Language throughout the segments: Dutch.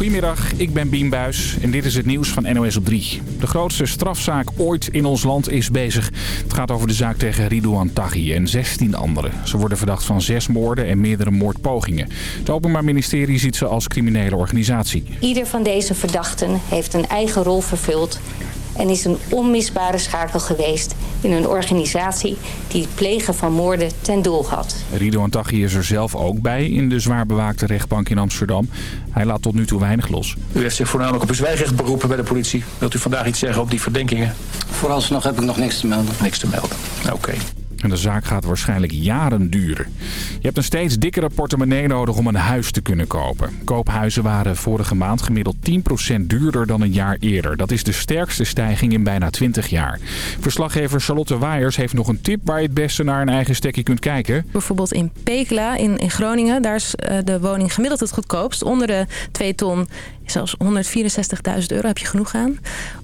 Goedemiddag, ik ben Bien Buis en dit is het nieuws van NOS op 3. De grootste strafzaak ooit in ons land is bezig. Het gaat over de zaak tegen Ridouan Taghi en 16 anderen. Ze worden verdacht van zes moorden en meerdere moordpogingen. Het Openbaar Ministerie ziet ze als criminele organisatie. Ieder van deze verdachten heeft een eigen rol vervuld en is een onmisbare schakel geweest in een organisatie die het plegen van moorden ten doel had. Ridouan Taghi is er zelf ook bij in de zwaar bewaakte rechtbank in Amsterdam. Hij laat tot nu toe weinig los. U heeft zich voornamelijk op een zwijgrecht beroepen bij de politie. Wilt u vandaag iets zeggen op die verdenkingen? Vooralsnog heb ik nog niks te melden. Niks te melden. Oké. En de zaak gaat waarschijnlijk jaren duren. Je hebt een steeds dikkere portemonnee nodig om een huis te kunnen kopen. Koophuizen waren vorige maand gemiddeld 10% duurder dan een jaar eerder. Dat is de sterkste stijging in bijna 20 jaar. Verslaggever Charlotte Waaiers heeft nog een tip waar je het beste naar een eigen stekje kunt kijken. Bijvoorbeeld in Pekela in, in Groningen. Daar is uh, de woning gemiddeld het goedkoopst. Onder de 2 ton zelfs 164.000 euro heb je genoeg aan.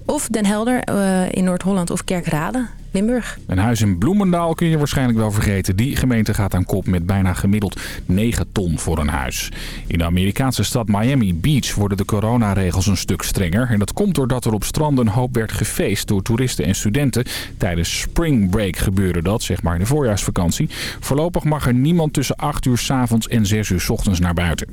Of Den Helder uh, in Noord-Holland of Kerkrade. Limburg. Een huis in Bloemendaal kun je waarschijnlijk wel vergeten. Die gemeente gaat aan kop met bijna gemiddeld 9 ton voor een huis. In de Amerikaanse stad Miami Beach worden de coronaregels een stuk strenger. En dat komt doordat er op stranden een hoop werd gefeest door toeristen en studenten. Tijdens spring break gebeurde dat, zeg maar in de voorjaarsvakantie. Voorlopig mag er niemand tussen 8 uur s avonds en 6 uur s ochtends naar buiten.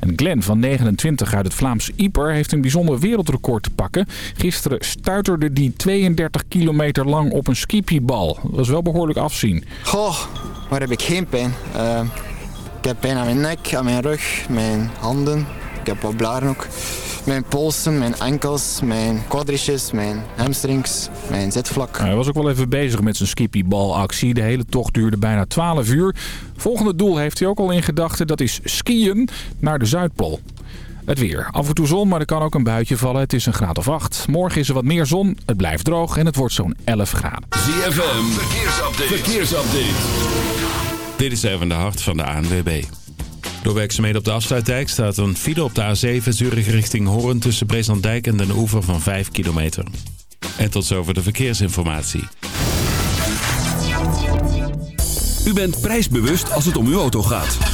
En Glenn van 29 uit het Vlaams Ieper heeft een bijzonder wereldrecord te pakken. Gisteren stuiterde die 32 kilometer lang op een skipiebal. Dat was wel behoorlijk afzien. Goh, waar heb ik geen pijn? Uh, ik heb pijn aan mijn nek, aan mijn rug, mijn handen. Ik heb wat blaren ook. Mijn polsen, mijn enkels, mijn quadrices, mijn hamstrings, mijn zitvlak. Hij was ook wel even bezig met zijn skippiebalactie. De hele tocht duurde bijna 12 uur. Volgende doel heeft hij ook al in gedachten. Dat is skiën naar de Zuidpool. Het weer. Af en toe zon, maar er kan ook een buitje vallen. Het is een graad of 8. Morgen is er wat meer zon, het blijft droog en het wordt zo'n 11 graden. ZFM, verkeersupdate. verkeersupdate. Dit is even de hart van de ANWB. Door werkzaamheden op de afsluitdijk staat een file op de A7 Zurich richting Hoorn... tussen Breeslanddijk en Den Oever van 5 kilometer. En tot zover de verkeersinformatie. U bent prijsbewust als het om uw auto gaat.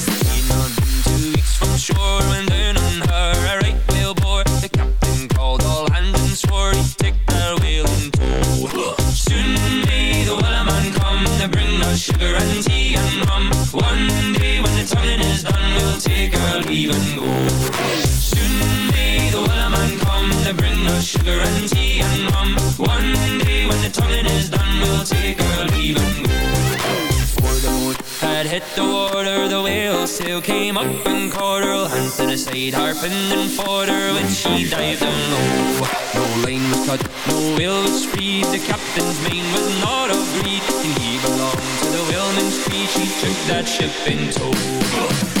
And go. Soon may the man come to bring us sugar and tea and rum. One day when the tonguing is done, we'll take our leave and go. Before the boat had hit the water, the whale sail came up and caught her. Hand to the side, harping and fought her when she dived down low. Oh, no line was cut, no whale was freed. The captain's mane was not of greed, and he belonged to the whaleman's creed. She took that ship in tow.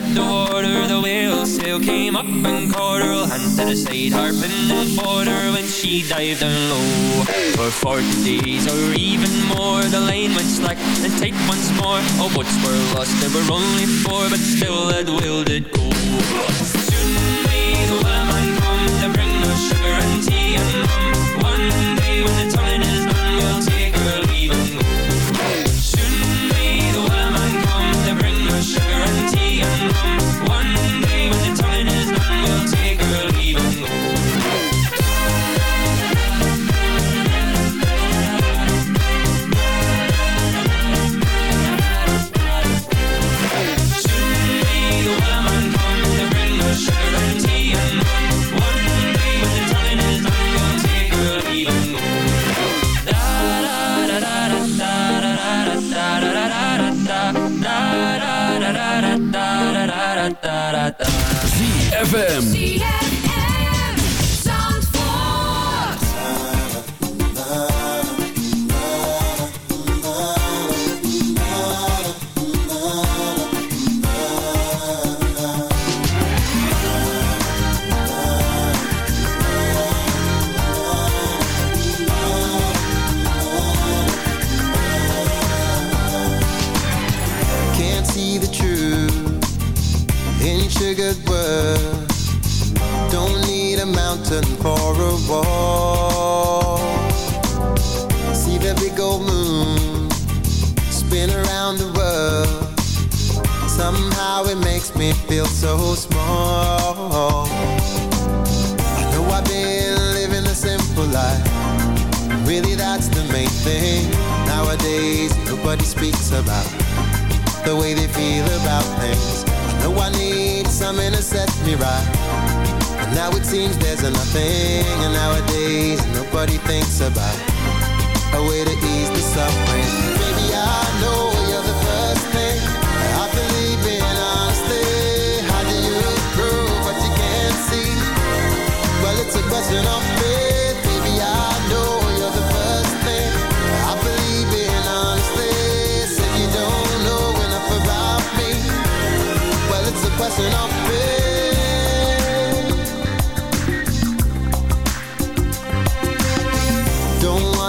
Hit the water, the whale sail came up and caught her. Hand to the side, harping and her when she dived down low. For forty days or even more, the line went slack and tight once more. All boats were lost, there were only four, but still that whale did go. Soon may the man come to bring us sugar and tea and rum. One day when the tonguing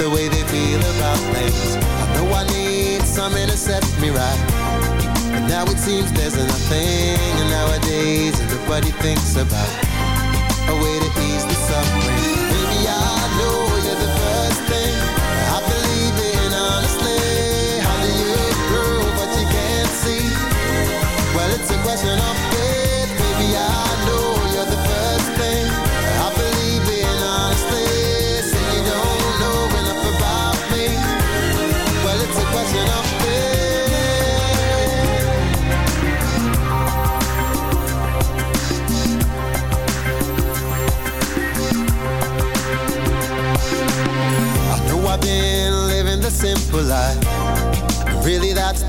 the way they feel about things. I know I need some to set me right. But now it seems there's nothing, and nowadays everybody thinks about a way to ease the suffering.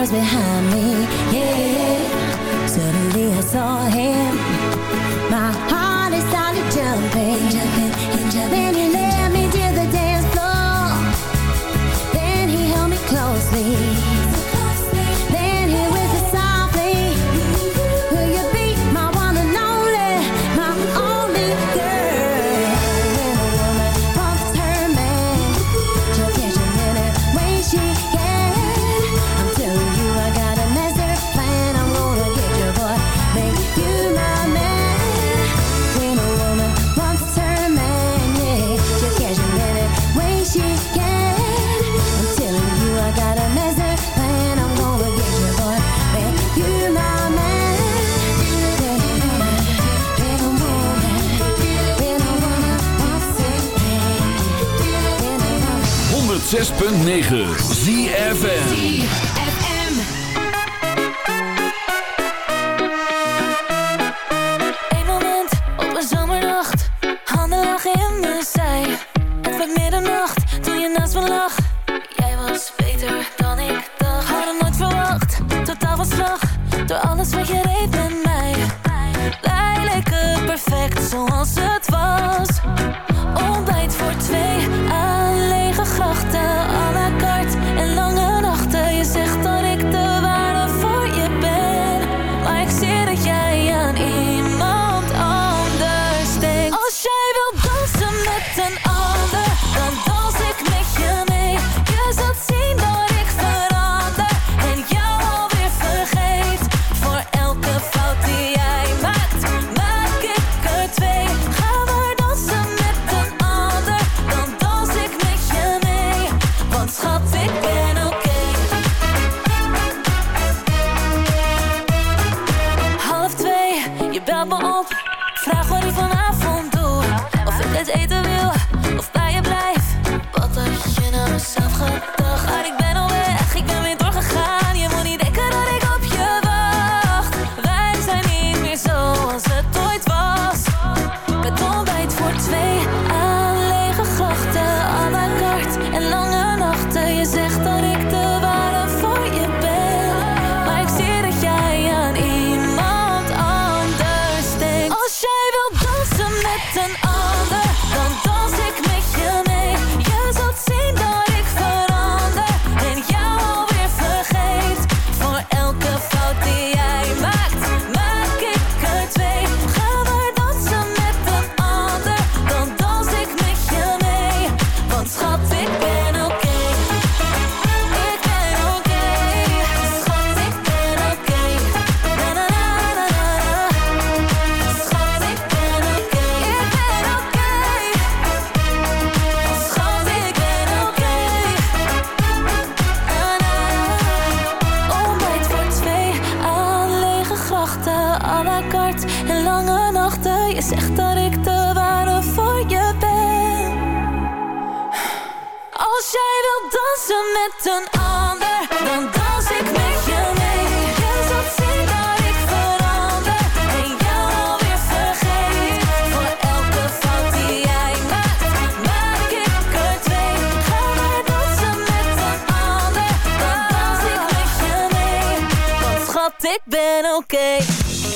doors behind me, yeah. Suddenly I saw him. 106.9 ZFN ik ben oké. Now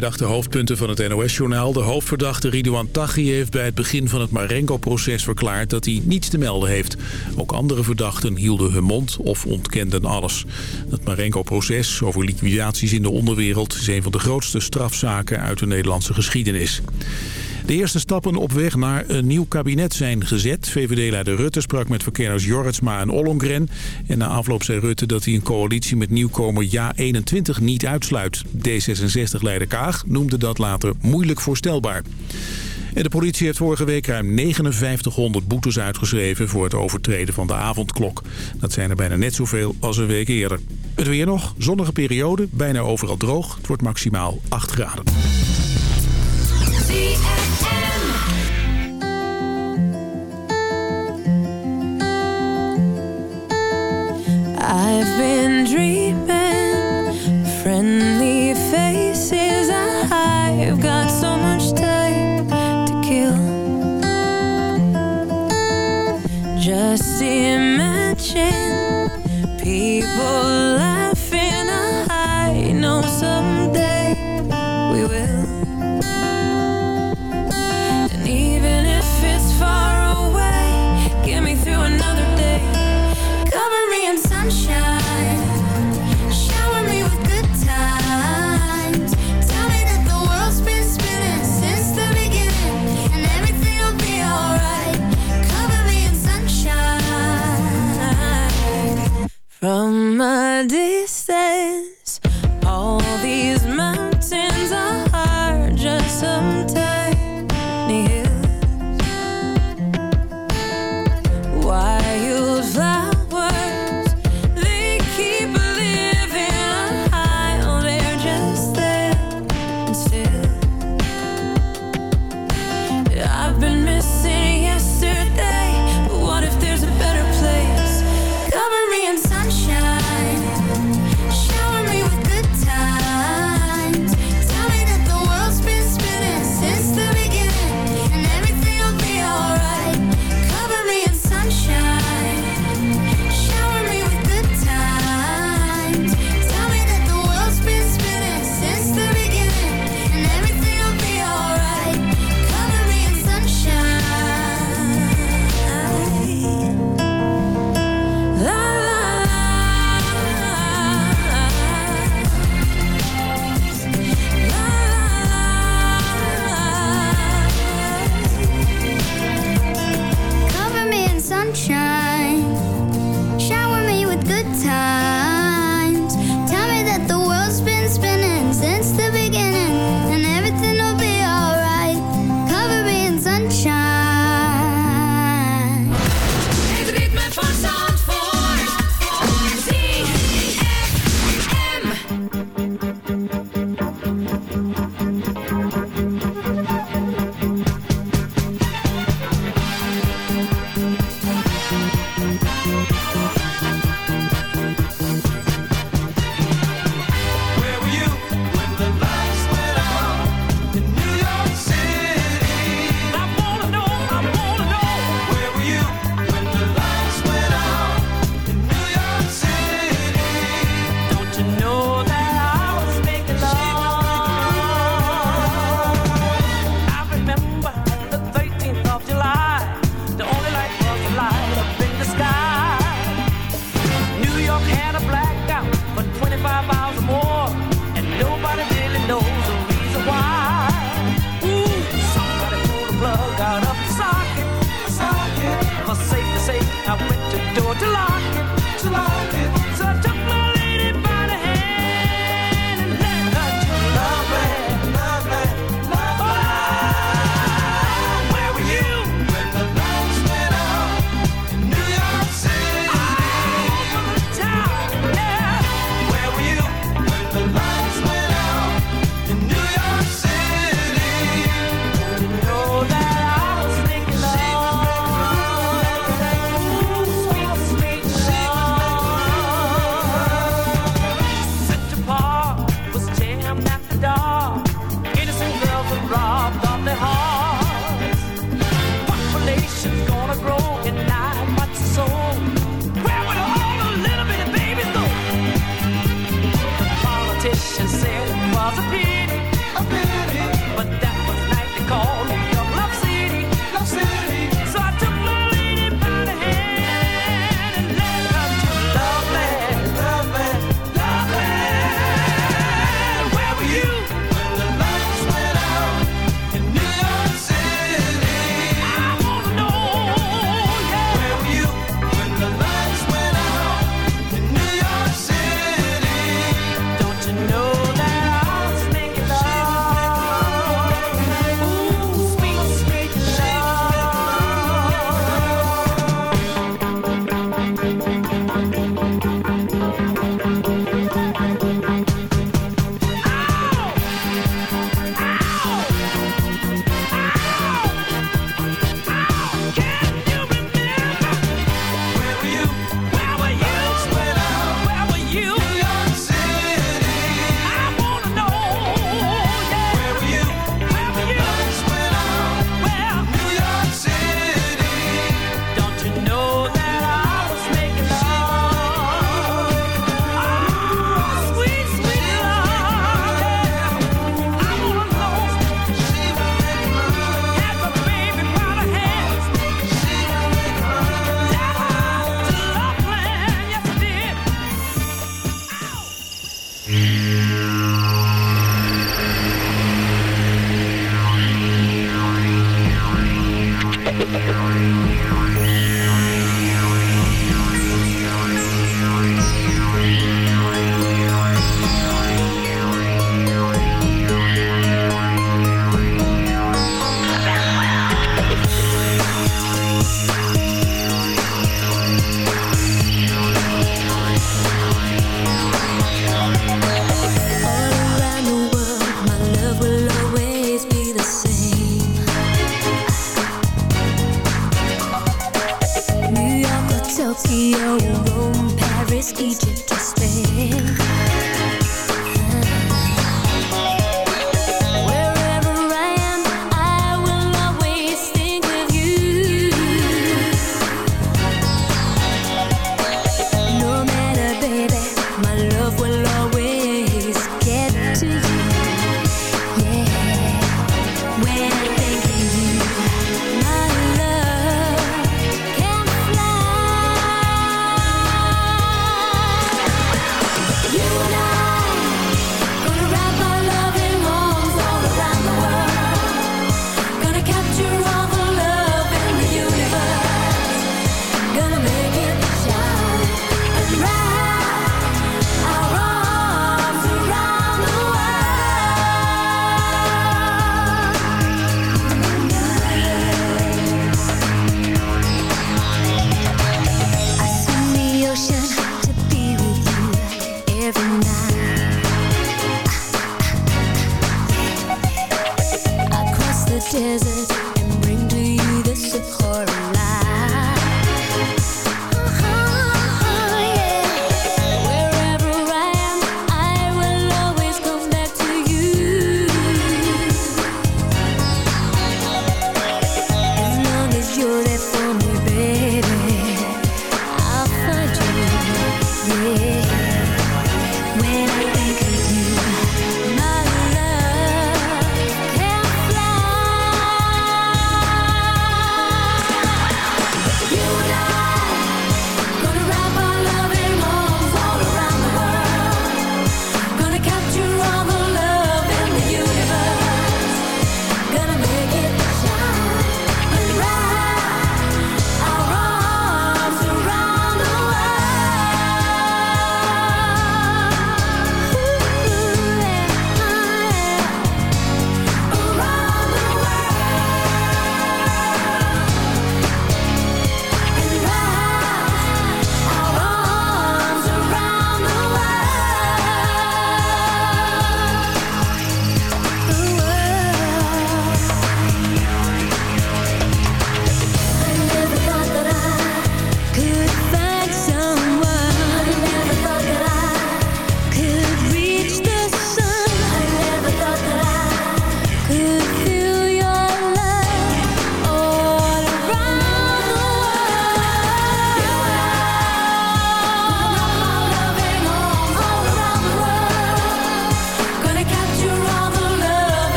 De hoofdpunten van het NOS-journaal. De hoofdverdachte Ridouan Taghi heeft bij het begin van het Marengo-proces verklaard dat hij niets te melden heeft. Ook andere verdachten hielden hun mond of ontkenden alles. Het Marengo-proces over liquidaties in de onderwereld is een van de grootste strafzaken uit de Nederlandse geschiedenis. De eerste stappen op weg naar een nieuw kabinet zijn gezet. VVD-leider Rutte sprak met verkenners Jorritsma en Ollongren. En na afloop zei Rutte dat hij een coalitie met nieuwkomer Ja21 niet uitsluit. D66-leider Kaag noemde dat later moeilijk voorstelbaar. En de politie heeft vorige week ruim 5900 boetes uitgeschreven voor het overtreden van de avondklok. Dat zijn er bijna net zoveel als een week eerder. Het weer nog, zonnige periode, bijna overal droog. Het wordt maximaal 8 graden. I've been dreaming friendly faces. I've got so much time to kill. Just imagine people